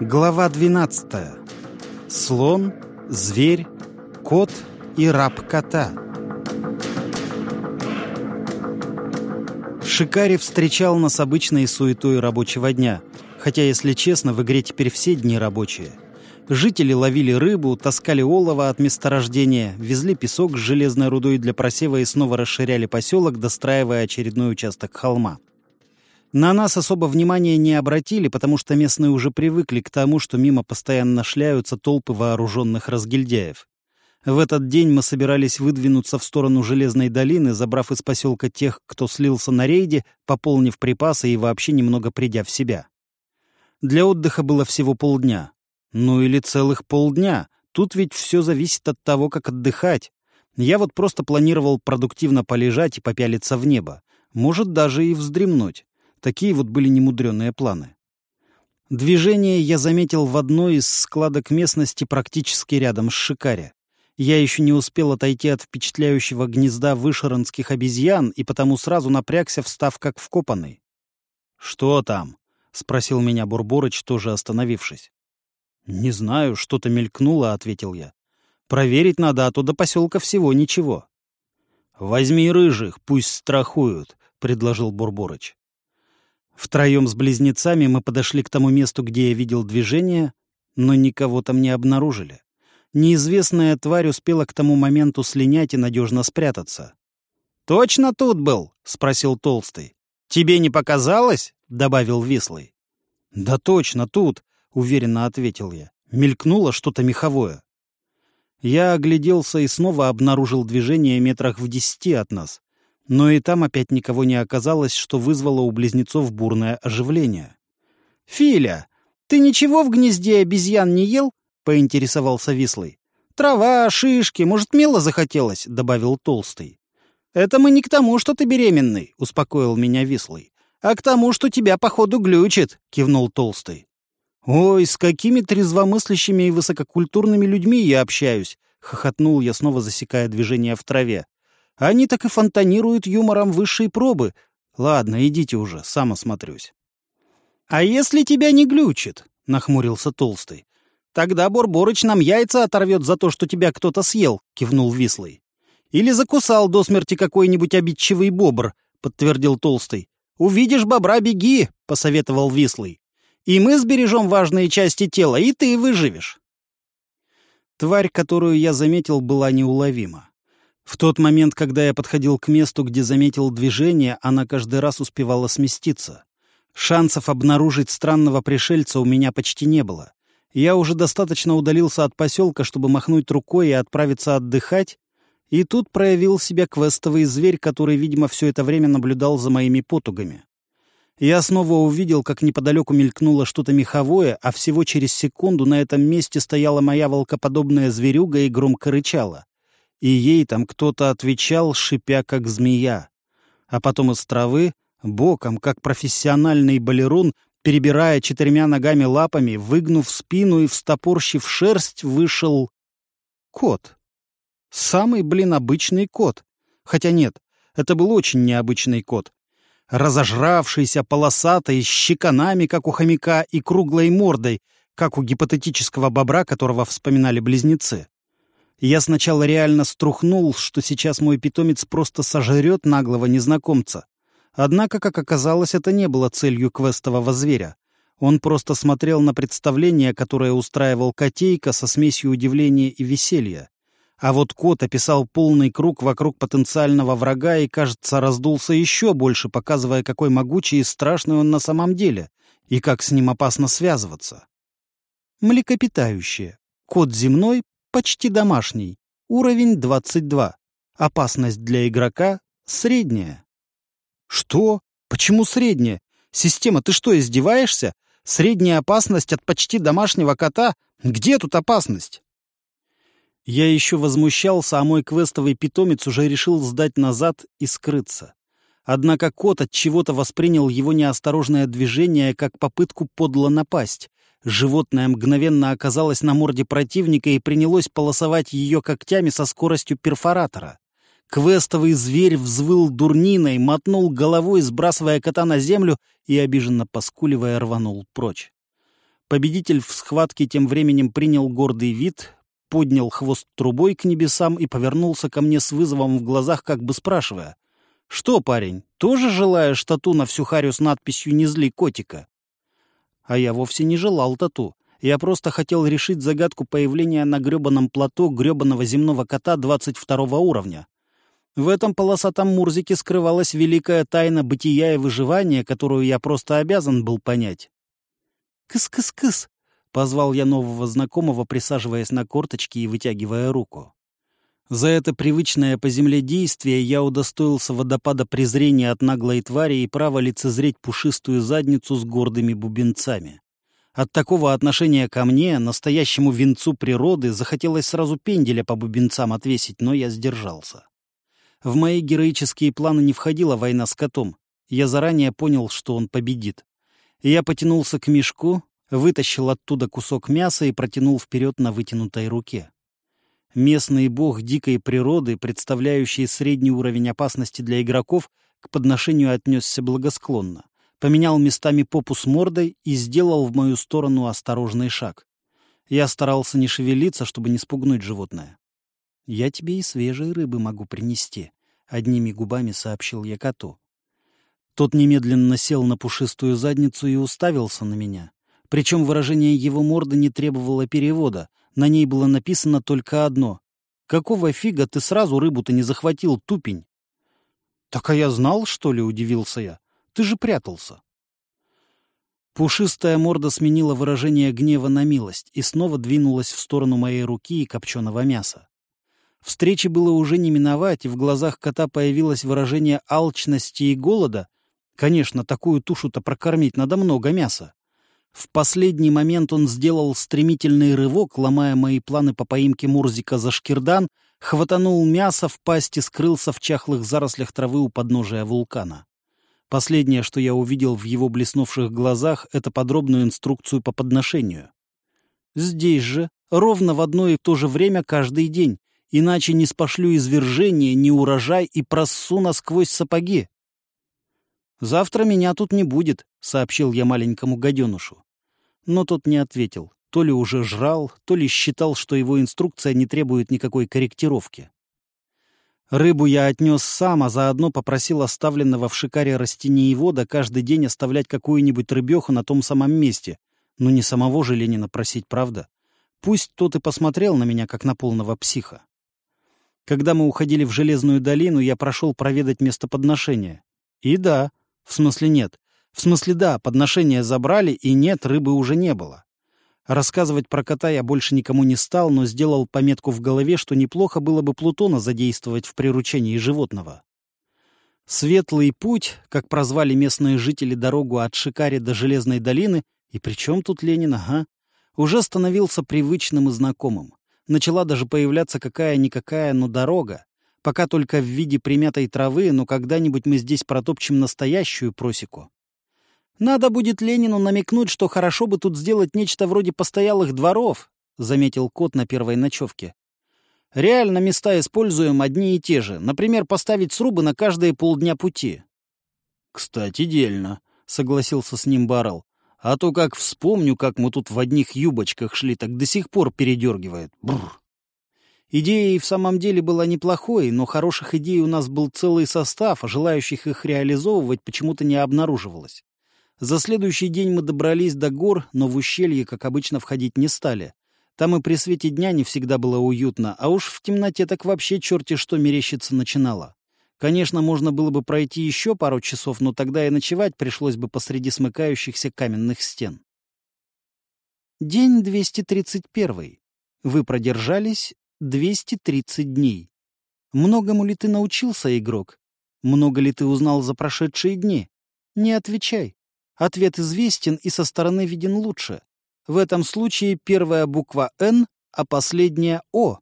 Глава 12. Слон, зверь, кот и раб кота. Шикари встречал нас обычной суетой рабочего дня, хотя, если честно, в игре теперь все дни рабочие. Жители ловили рыбу, таскали олово от месторождения, везли песок с железной рудой для просева и снова расширяли поселок, достраивая очередной участок холма. На нас особо внимания не обратили, потому что местные уже привыкли к тому, что мимо постоянно шляются толпы вооруженных разгильдяев. В этот день мы собирались выдвинуться в сторону Железной долины, забрав из поселка тех, кто слился на рейде, пополнив припасы и вообще немного придя в себя. Для отдыха было всего полдня. Ну или целых полдня. Тут ведь все зависит от того, как отдыхать. Я вот просто планировал продуктивно полежать и попялиться в небо. Может, даже и вздремнуть. Такие вот были немудренные планы. Движение я заметил в одной из складок местности практически рядом с Шикаре. Я еще не успел отойти от впечатляющего гнезда вышеронских обезьян и потому сразу напрягся, встав как вкопанный. «Что там?» — спросил меня Бурборыч, тоже остановившись. «Не знаю, что-то мелькнуло», — ответил я. «Проверить надо, а то до поселка всего ничего». «Возьми рыжих, пусть страхуют», — предложил Бурборыч. Втроем с близнецами мы подошли к тому месту, где я видел движение, но никого там не обнаружили. Неизвестная тварь успела к тому моменту слинять и надежно спрятаться. «Точно тут был?» — спросил Толстый. «Тебе не показалось?» — добавил Вислый. «Да точно тут», — уверенно ответил я. Мелькнуло что-то меховое. Я огляделся и снова обнаружил движение метрах в десяти от нас. Но и там опять никого не оказалось, что вызвало у близнецов бурное оживление. «Филя, ты ничего в гнезде обезьян не ел?» — поинтересовался Вислый. «Трава, шишки, может, мело захотелось?» — добавил Толстый. «Это мы не к тому, что ты беременный», — успокоил меня Вислый. «А к тому, что тебя, походу, глючит», — кивнул Толстый. «Ой, с какими трезвомыслящими и высококультурными людьми я общаюсь!» — хохотнул я, снова засекая движение в траве. Они так и фонтанируют юмором высшей пробы. Ладно, идите уже, сам осмотрюсь. «А если тебя не глючит?» — нахмурился Толстый. «Тогда Борборыч нам яйца оторвет за то, что тебя кто-то съел», — кивнул Вислый. «Или закусал до смерти какой-нибудь обидчивый бобр», — подтвердил Толстый. «Увидишь бобра, беги», — посоветовал Вислый. «И мы сбережем важные части тела, и ты выживешь». Тварь, которую я заметил, была неуловима. В тот момент, когда я подходил к месту, где заметил движение, она каждый раз успевала сместиться. Шансов обнаружить странного пришельца у меня почти не было. Я уже достаточно удалился от поселка, чтобы махнуть рукой и отправиться отдыхать, и тут проявил себя квестовый зверь, который, видимо, все это время наблюдал за моими потугами. Я снова увидел, как неподалеку мелькнуло что-то меховое, а всего через секунду на этом месте стояла моя волкоподобная зверюга и громко рычала и ей там кто-то отвечал, шипя как змея. А потом из травы, боком, как профессиональный балерун, перебирая четырьмя ногами лапами, выгнув спину и встопорщив шерсть, вышел кот. Самый, блин, обычный кот. Хотя нет, это был очень необычный кот. Разожравшийся, полосатый, с щеканами, как у хомяка, и круглой мордой, как у гипотетического бобра, которого вспоминали близнецы. Я сначала реально струхнул, что сейчас мой питомец просто сожрет наглого незнакомца. Однако, как оказалось, это не было целью квестового зверя. Он просто смотрел на представление, которое устраивал котейка со смесью удивления и веселья. А вот кот описал полный круг вокруг потенциального врага и, кажется, раздулся еще больше, показывая, какой могучий и страшный он на самом деле, и как с ним опасно связываться. Млекопитающие. Кот земной почти домашний, уровень 22. Опасность для игрока средняя. Что? Почему средняя? Система, ты что, издеваешься? Средняя опасность от почти домашнего кота? Где тут опасность? Я еще возмущался, а мой квестовый питомец уже решил сдать назад и скрыться. Однако кот от чего-то воспринял его неосторожное движение как попытку подло напасть, Животное мгновенно оказалось на морде противника и принялось полосовать ее когтями со скоростью перфоратора. Квестовый зверь взвыл дурниной, мотнул головой, сбрасывая кота на землю и, обиженно поскуливая, рванул прочь. Победитель в схватке тем временем принял гордый вид, поднял хвост трубой к небесам и повернулся ко мне с вызовом в глазах, как бы спрашивая. «Что, парень, тоже желаешь тату на всю харю с надписью «Не зли котика»?» А я вовсе не желал тату. Я просто хотел решить загадку появления на гребаном плато гребаного земного кота 22 уровня. В этом полосатом Мурзике скрывалась великая тайна бытия и выживания, которую я просто обязан был понять. «Кыс-кыс-кыс!» — позвал я нового знакомого, присаживаясь на корточки и вытягивая руку. За это привычное по земле действие я удостоился водопада презрения от наглой твари и права лицезреть пушистую задницу с гордыми бубенцами. От такого отношения ко мне, настоящему венцу природы, захотелось сразу пенделя по бубенцам отвесить, но я сдержался. В мои героические планы не входила война с котом. Я заранее понял, что он победит. Я потянулся к мешку, вытащил оттуда кусок мяса и протянул вперед на вытянутой руке. Местный бог дикой природы, представляющий средний уровень опасности для игроков, к подношению отнесся благосклонно, поменял местами попу с мордой и сделал в мою сторону осторожный шаг. Я старался не шевелиться, чтобы не спугнуть животное. «Я тебе и свежей рыбы могу принести», — одними губами сообщил я коту. Тот немедленно сел на пушистую задницу и уставился на меня. Причем выражение его морды не требовало перевода. На ней было написано только одно. «Какого фига ты сразу рыбу-то не захватил, тупень?» «Так а я знал, что ли?» — удивился я. «Ты же прятался». Пушистая морда сменила выражение гнева на милость и снова двинулась в сторону моей руки и копченого мяса. Встречи было уже не миновать, и в глазах кота появилось выражение алчности и голода. Конечно, такую тушу-то прокормить надо много мяса. В последний момент он сделал стремительный рывок, ломая мои планы по поимке Мурзика за шкирдан, хватанул мясо в пасти, скрылся в чахлых зарослях травы у подножия вулкана. Последнее, что я увидел в его блеснувших глазах, это подробную инструкцию по подношению. Здесь же, ровно в одно и то же время каждый день, иначе не спошлю извержение, не урожай и просу насквозь сапоги. «Завтра меня тут не будет», — сообщил я маленькому гаденушу. Но тот не ответил. То ли уже жрал, то ли считал, что его инструкция не требует никакой корректировки. Рыбу я отнес сам, а заодно попросил оставленного в шикаре растениевода каждый день оставлять какую-нибудь рыбеху на том самом месте. Ну не самого же Ленина просить, правда? Пусть тот и посмотрел на меня, как на полного психа. Когда мы уходили в Железную долину, я прошел проведать место подношения. И да, в смысле нет. В смысле да, подношения забрали, и нет, рыбы уже не было. Рассказывать про кота я больше никому не стал, но сделал пометку в голове, что неплохо было бы Плутона задействовать в приручении животного. Светлый путь, как прозвали местные жители дорогу от Шикари до Железной долины, и при чем тут Ленин, ага, уже становился привычным и знакомым. Начала даже появляться какая-никакая, но дорога. Пока только в виде примятой травы, но когда-нибудь мы здесь протопчем настоящую просеку. Надо будет Ленину намекнуть, что хорошо бы тут сделать нечто вроде постоялых дворов, заметил кот на первой ночевке. Реально места используем одни и те же. Например, поставить срубы на каждые полдня пути. Кстати, дельно, согласился с ним Баррел. А то как вспомню, как мы тут в одних юбочках шли, так до сих пор передергивает. Бррр. Идея и в самом деле была неплохой, но хороших идей у нас был целый состав, а желающих их реализовывать почему-то не обнаруживалось. За следующий день мы добрались до гор, но в ущелье, как обычно, входить не стали. Там и при свете дня не всегда было уютно, а уж в темноте так вообще черти что мерещиться начинало. Конечно, можно было бы пройти еще пару часов, но тогда и ночевать пришлось бы посреди смыкающихся каменных стен. День 231. Вы продержались 230 дней. Многому ли ты научился, игрок? Много ли ты узнал за прошедшие дни? Не отвечай. Ответ известен и со стороны виден лучше. В этом случае первая буква «Н», а последняя «О».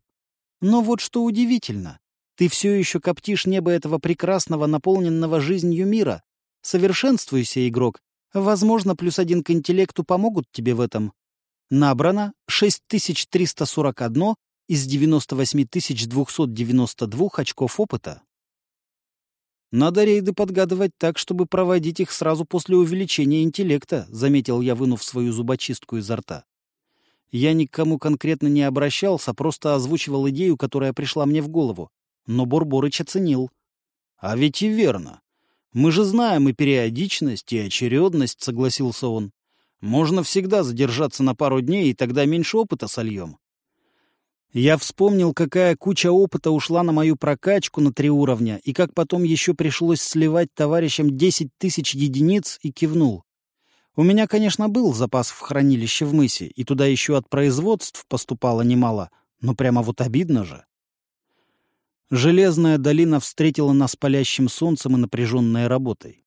Но вот что удивительно. Ты все еще коптишь небо этого прекрасного, наполненного жизнью мира. Совершенствуйся, игрок. Возможно, плюс один к интеллекту помогут тебе в этом. Набрано 6341 из 98 292 очков опыта. Надо рейды подгадывать так, чтобы проводить их сразу после увеличения интеллекта, заметил я, вынув свою зубочистку изо рта. Я ни к кому конкретно не обращался, просто озвучивал идею, которая пришла мне в голову. Но Борборыч оценил. А ведь и верно. Мы же знаем и периодичность, и очередность, согласился он. Можно всегда задержаться на пару дней, и тогда меньше опыта сольем. Я вспомнил, какая куча опыта ушла на мою прокачку на три уровня, и как потом еще пришлось сливать товарищам 10 тысяч единиц, и кивнул. У меня, конечно, был запас в хранилище в мысе, и туда еще от производств поступало немало, но прямо вот обидно же. Железная долина встретила нас палящим солнцем и напряженной работой.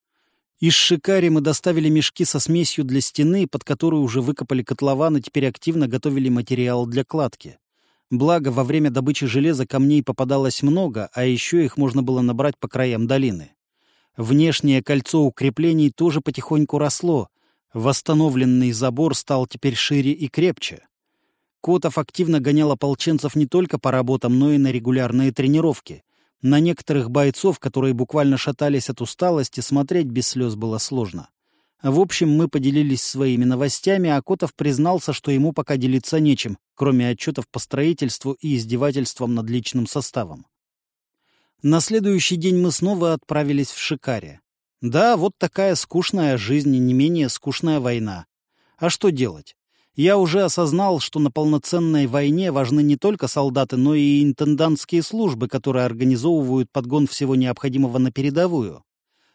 Из Шикари мы доставили мешки со смесью для стены, под которую уже выкопали котлован и теперь активно готовили материал для кладки. Благо, во время добычи железа камней попадалось много, а еще их можно было набрать по краям долины. Внешнее кольцо укреплений тоже потихоньку росло. Восстановленный забор стал теперь шире и крепче. Котов активно гонял ополченцев не только по работам, но и на регулярные тренировки. На некоторых бойцов, которые буквально шатались от усталости, смотреть без слез было сложно. В общем, мы поделились своими новостями, а Котов признался, что ему пока делиться нечем, кроме отчетов по строительству и издевательством над личным составом. На следующий день мы снова отправились в Шикаре. Да, вот такая скучная жизнь и не менее скучная война. А что делать? Я уже осознал, что на полноценной войне важны не только солдаты, но и интендантские службы, которые организовывают подгон всего необходимого на передовую.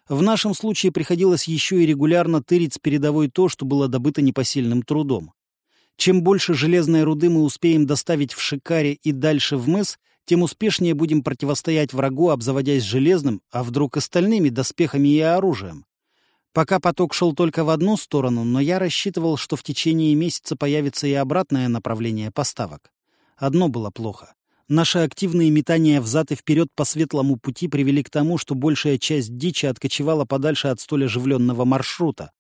В нашем случае приходилось еще и регулярно тырить с передовой то, что было добыто непосильным трудом. Чем больше железной руды мы успеем доставить в Шикаре и дальше в мыс, тем успешнее будем противостоять врагу, обзаводясь железным, а вдруг остальными доспехами и оружием. Пока поток шел только в одну сторону, но я рассчитывал, что в течение месяца появится и обратное направление поставок. Одно было плохо. Наши активные метания взад и вперед по светлому пути привели к тому, что большая часть дичи откочевала подальше от столь оживленного маршрута.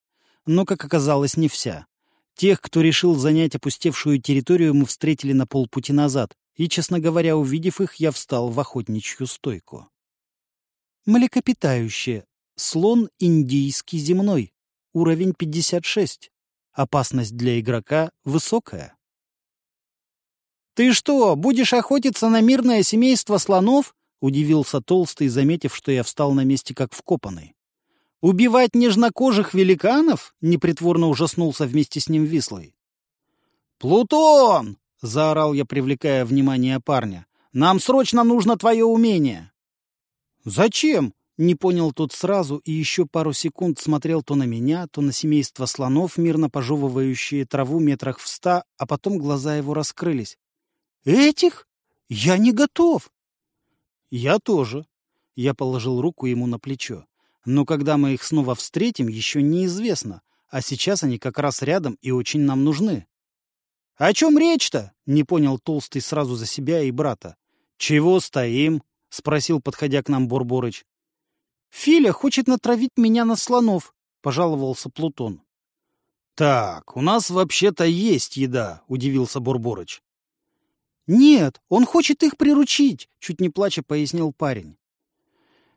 Но, как оказалось, не вся. Тех, кто решил занять опустевшую территорию, мы встретили на полпути назад, и, честно говоря, увидев их, я встал в охотничью стойку. Млекопитающее. Слон индийский земной. Уровень 56. Опасность для игрока высокая. «Ты что, будешь охотиться на мирное семейство слонов?» — удивился Толстый, заметив, что я встал на месте как вкопанный. «Убивать нежнокожих великанов?» — непритворно ужаснулся вместе с ним Вислый. «Плутон!» — заорал я, привлекая внимание парня. «Нам срочно нужно твое умение!» «Зачем?» — не понял тот сразу и еще пару секунд смотрел то на меня, то на семейство слонов, мирно пожевывающие траву метрах в ста, а потом глаза его раскрылись. «Этих? Я не готов!» «Я тоже». Я положил руку ему на плечо. «Но когда мы их снова встретим, еще неизвестно, а сейчас они как раз рядом и очень нам нужны». «О чем речь-то?» — не понял Толстый сразу за себя и брата. «Чего стоим?» — спросил, подходя к нам Борборыч. «Филя хочет натравить меня на слонов», — пожаловался Плутон. «Так, у нас вообще-то есть еда», — удивился Борборыч. «Нет, он хочет их приручить», — чуть не плача пояснил парень.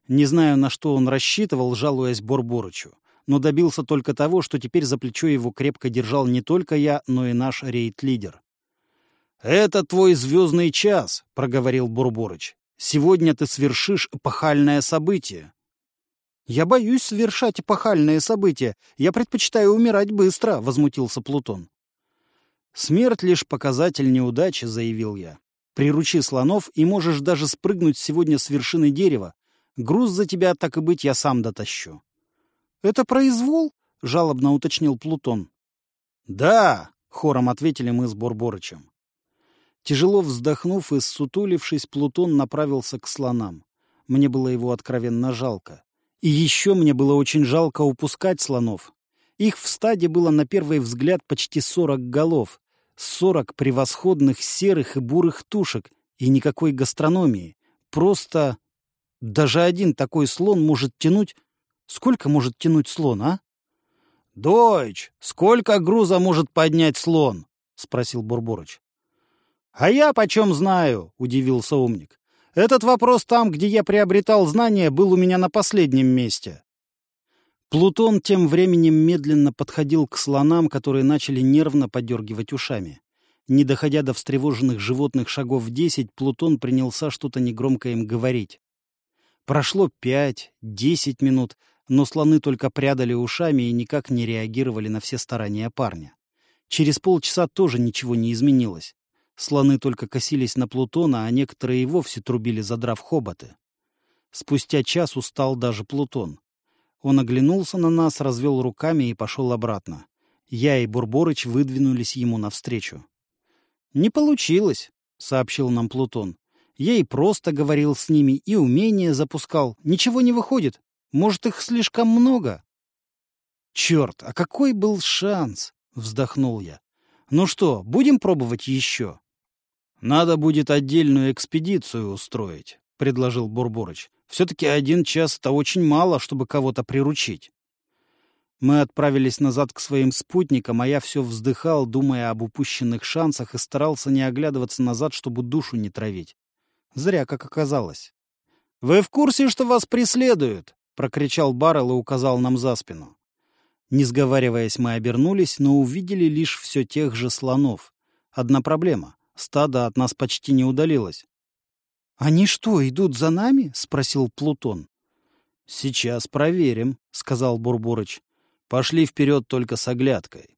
Не знаю, на что он рассчитывал, жалуясь Борборычу, но добился только того, что теперь за плечо его крепко держал не только я, но и наш рейд-лидер. «Это твой звездный час», — проговорил Бурборыч. «Сегодня ты свершишь эпохальное событие». «Я боюсь совершать эпохальные события. Я предпочитаю умирать быстро», — возмутился Плутон. «Смерть — лишь показатель неудачи», — заявил я. «Приручи слонов, и можешь даже спрыгнуть сегодня с вершины дерева. Груз за тебя, так и быть, я сам дотащу». «Это произвол?» — жалобно уточнил Плутон. «Да», — хором ответили мы с Борборычем. Тяжело вздохнув и ссутулившись, Плутон направился к слонам. Мне было его откровенно жалко. И еще мне было очень жалко упускать слонов. Их в стаде было на первый взгляд почти сорок голов, сорок превосходных серых и бурых тушек, и никакой гастрономии. Просто даже один такой слон может тянуть... Сколько может тянуть слон, а? — Дойч, сколько груза может поднять слон? — спросил Бурборыч. — А я почем знаю? — удивился умник. — Этот вопрос там, где я приобретал знания, был у меня на последнем месте. Плутон тем временем медленно подходил к слонам, которые начали нервно подергивать ушами. Не доходя до встревоженных животных шагов десять, Плутон принялся что-то негромко им говорить. Прошло пять, десять минут, но слоны только прядали ушами и никак не реагировали на все старания парня. Через полчаса тоже ничего не изменилось. Слоны только косились на Плутона, а некоторые и вовсе трубили, задрав хоботы. Спустя час устал даже Плутон. Он оглянулся на нас, развел руками и пошел обратно. Я и Бурборыч выдвинулись ему навстречу. «Не получилось», — сообщил нам Плутон. «Я и просто говорил с ними, и умения запускал. Ничего не выходит. Может, их слишком много?» «Черт, а какой был шанс?» — вздохнул я. «Ну что, будем пробовать еще?» «Надо будет отдельную экспедицию устроить», — предложил Бурборыч. Все-таки один час — это очень мало, чтобы кого-то приручить. Мы отправились назад к своим спутникам, а я все вздыхал, думая об упущенных шансах, и старался не оглядываться назад, чтобы душу не травить. Зря, как оказалось. «Вы в курсе, что вас преследуют?» — прокричал Баррелл и указал нам за спину. Не сговариваясь, мы обернулись, но увидели лишь все тех же слонов. Одна проблема — стадо от нас почти не удалилось. «Они что, идут за нами?» — спросил Плутон. «Сейчас проверим», — сказал Бурборыч. «Пошли вперед только с оглядкой».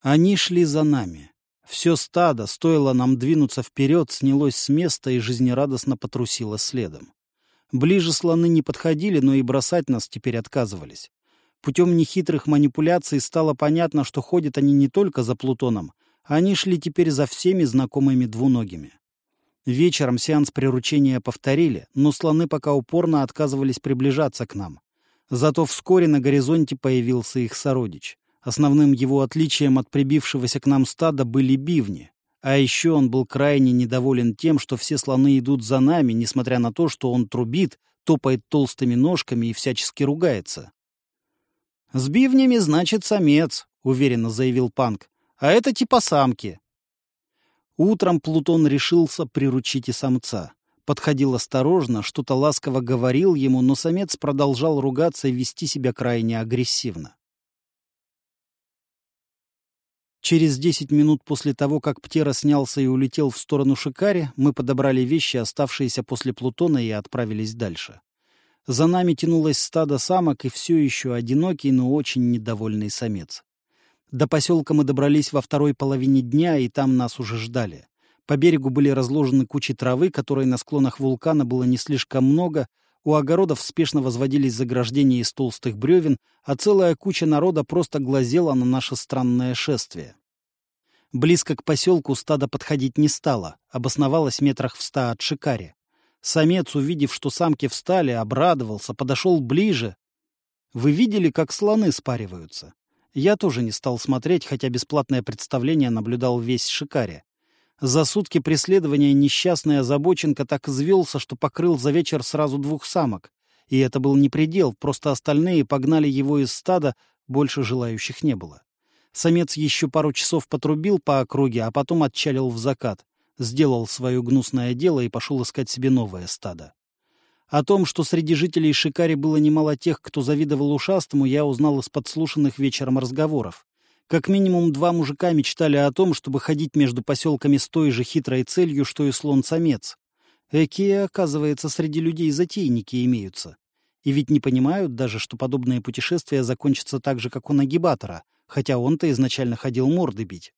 Они шли за нами. Все стадо, стоило нам двинуться вперед, снялось с места и жизнерадостно потрусило следом. Ближе слоны не подходили, но и бросать нас теперь отказывались. Путем нехитрых манипуляций стало понятно, что ходят они не только за Плутоном, они шли теперь за всеми знакомыми двуногими. Вечером сеанс приручения повторили, но слоны пока упорно отказывались приближаться к нам. Зато вскоре на горизонте появился их сородич. Основным его отличием от прибившегося к нам стада были бивни. А еще он был крайне недоволен тем, что все слоны идут за нами, несмотря на то, что он трубит, топает толстыми ножками и всячески ругается. «С бивнями, значит, самец», — уверенно заявил Панк. «А это типа самки. Утром Плутон решился приручить и самца. Подходил осторожно, что-то ласково говорил ему, но самец продолжал ругаться и вести себя крайне агрессивно. Через десять минут после того, как Птера снялся и улетел в сторону Шикари, мы подобрали вещи, оставшиеся после Плутона, и отправились дальше. За нами тянулось стадо самок и все еще одинокий, но очень недовольный самец. До поселка мы добрались во второй половине дня, и там нас уже ждали. По берегу были разложены кучи травы, которой на склонах вулкана было не слишком много, у огородов спешно возводились заграждения из толстых бревен, а целая куча народа просто глазела на наше странное шествие. Близко к поселку стадо подходить не стало, обосновалось метрах в ста от Шикари. Самец, увидев, что самки встали, обрадовался, подошел ближе. Вы видели, как слоны спариваются? Я тоже не стал смотреть, хотя бесплатное представление наблюдал весь Шикаре. За сутки преследования несчастный озабоченка так извелся, что покрыл за вечер сразу двух самок. И это был не предел, просто остальные погнали его из стада, больше желающих не было. Самец еще пару часов потрубил по округе, а потом отчалил в закат, сделал свое гнусное дело и пошел искать себе новое стадо. О том, что среди жителей Шикари было немало тех, кто завидовал ушастому, я узнал из подслушанных вечером разговоров. Как минимум два мужика мечтали о том, чтобы ходить между поселками с той же хитрой целью, что и слон-самец. Экие, оказывается, среди людей затейники имеются. И ведь не понимают даже, что подобные путешествия закончатся так же, как у нагибатора, хотя он-то изначально ходил морды бить.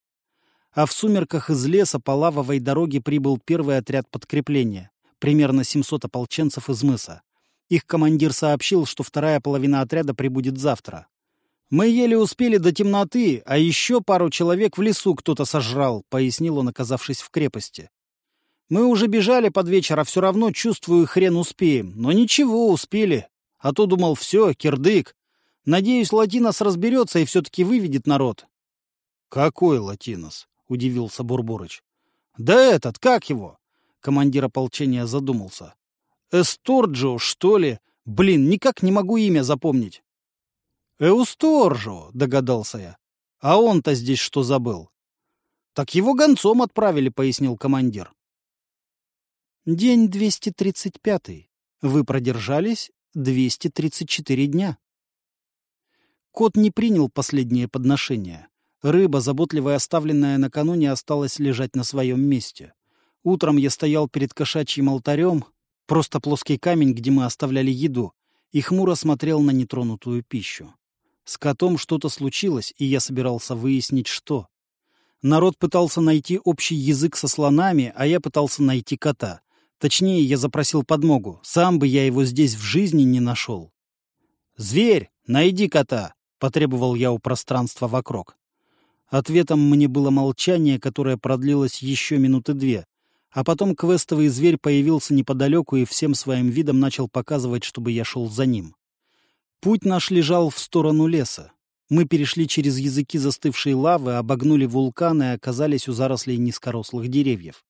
А в сумерках из леса по лавовой дороге прибыл первый отряд подкрепления примерно 700 ополченцев из мыса. Их командир сообщил, что вторая половина отряда прибудет завтра. «Мы еле успели до темноты, а еще пару человек в лесу кто-то сожрал», — пояснил он, оказавшись в крепости. «Мы уже бежали под вечер, а все равно, чувствую, хрен успеем. Но ничего, успели. А то думал, все, кирдык. Надеюсь, Латинос разберется и все-таки выведет народ». «Какой Латинос?» — удивился Бурборыч. «Да этот, как его? Командир ополчения задумался. «Эсторджо, что ли? Блин, никак не могу имя запомнить». «Эусторжо», — догадался я. «А он-то здесь что забыл?» «Так его гонцом отправили», — пояснил командир. День 235. Вы продержались 234 дня. Кот не принял последнее подношение. Рыба, заботливо оставленная накануне, осталась лежать на своем месте. Утром я стоял перед кошачьим алтарем, просто плоский камень, где мы оставляли еду, и хмуро смотрел на нетронутую пищу. С котом что-то случилось, и я собирался выяснить, что. Народ пытался найти общий язык со слонами, а я пытался найти кота. Точнее, я запросил подмогу. Сам бы я его здесь в жизни не нашел. «Зверь, найди кота!» — потребовал я у пространства вокруг. Ответом мне было молчание, которое продлилось еще минуты две. А потом квестовый зверь появился неподалеку и всем своим видом начал показывать, чтобы я шел за ним. Путь наш лежал в сторону леса. Мы перешли через языки застывшей лавы, обогнули вулкан и оказались у зарослей низкорослых деревьев.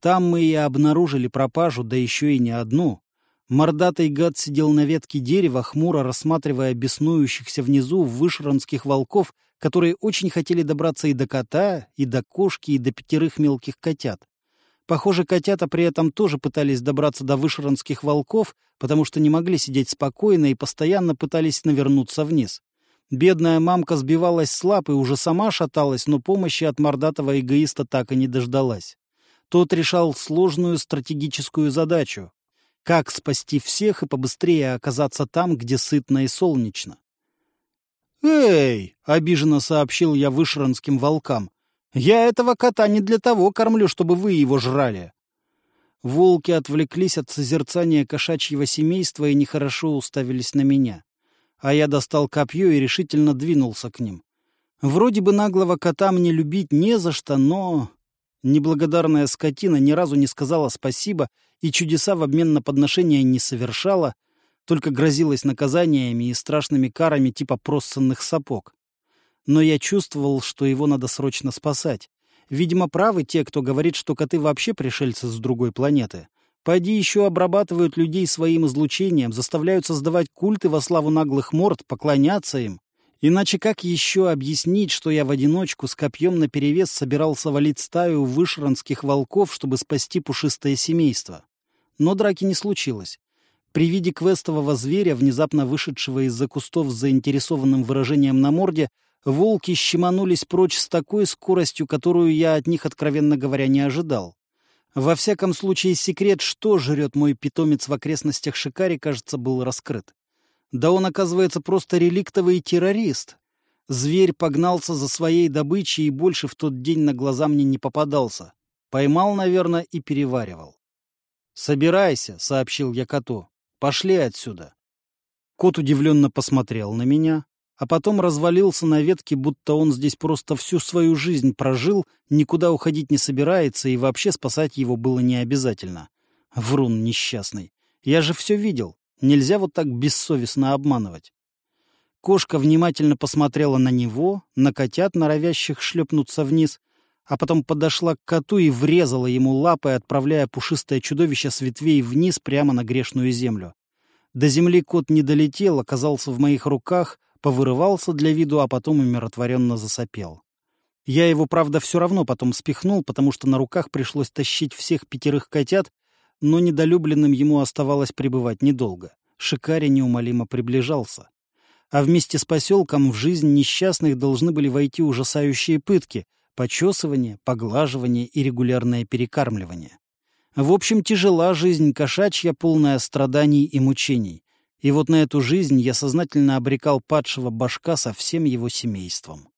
Там мы и обнаружили пропажу, да еще и не одну. Мордатый гад сидел на ветке дерева, хмуро рассматривая беснующихся внизу вышранских волков, которые очень хотели добраться и до кота, и до кошки, и до пятерых мелких котят. Похоже, котята при этом тоже пытались добраться до вышранских волков, потому что не могли сидеть спокойно и постоянно пытались навернуться вниз. Бедная мамка сбивалась с лап и уже сама шаталась, но помощи от мордатого эгоиста так и не дождалась. Тот решал сложную стратегическую задачу — как спасти всех и побыстрее оказаться там, где сытно и солнечно. «Эй!» — обиженно сообщил я вышранским волкам. «Я этого кота не для того кормлю, чтобы вы его жрали!» Волки отвлеклись от созерцания кошачьего семейства и нехорошо уставились на меня а я достал копье и решительно двинулся к ним. Вроде бы наглого кота мне любить не за что, но... Неблагодарная скотина ни разу не сказала спасибо и чудеса в обмен на подношение не совершала, только грозилась наказаниями и страшными карами типа проссанных сапог. Но я чувствовал, что его надо срочно спасать. Видимо, правы те, кто говорит, что коты вообще пришельцы с другой планеты. Пойди еще обрабатывают людей своим излучением, заставляют создавать культы во славу наглых морд, поклоняться им. Иначе как еще объяснить, что я в одиночку с копьем наперевес собирался валить стаю вышранских волков, чтобы спасти пушистое семейство? Но драки не случилось. При виде квестового зверя, внезапно вышедшего из-за кустов с заинтересованным выражением на морде, волки щеманулись прочь с такой скоростью, которую я от них, откровенно говоря, не ожидал. Во всяком случае, секрет, что жрет мой питомец в окрестностях Шикари, кажется, был раскрыт. Да он, оказывается, просто реликтовый террорист. Зверь погнался за своей добычей и больше в тот день на глаза мне не попадался. Поймал, наверное, и переваривал. «Собирайся», — сообщил я коту. «Пошли отсюда». Кот удивленно посмотрел на меня, а потом развалился на ветке, будто он здесь просто всю свою жизнь прожил, никуда уходить не собирается, и вообще спасать его было не обязательно. Врун несчастный. Я же все видел. Нельзя вот так бессовестно обманывать. Кошка внимательно посмотрела на него, на котят, норовящих шлепнуться вниз, а потом подошла к коту и врезала ему лапой, отправляя пушистое чудовище с ветвей вниз прямо на грешную землю. До земли кот не долетел, оказался в моих руках, повырывался для виду, а потом умиротворенно засопел. Я его, правда, все равно потом спихнул, потому что на руках пришлось тащить всех пятерых котят, но недолюбленным ему оставалось пребывать недолго. Шикари неумолимо приближался. А вместе с поселком в жизнь несчастных должны были войти ужасающие пытки — почесывание, поглаживание и регулярное перекармливание. В общем, тяжела жизнь кошачья, полная страданий и мучений. И вот на эту жизнь я сознательно обрекал падшего башка со всем его семейством.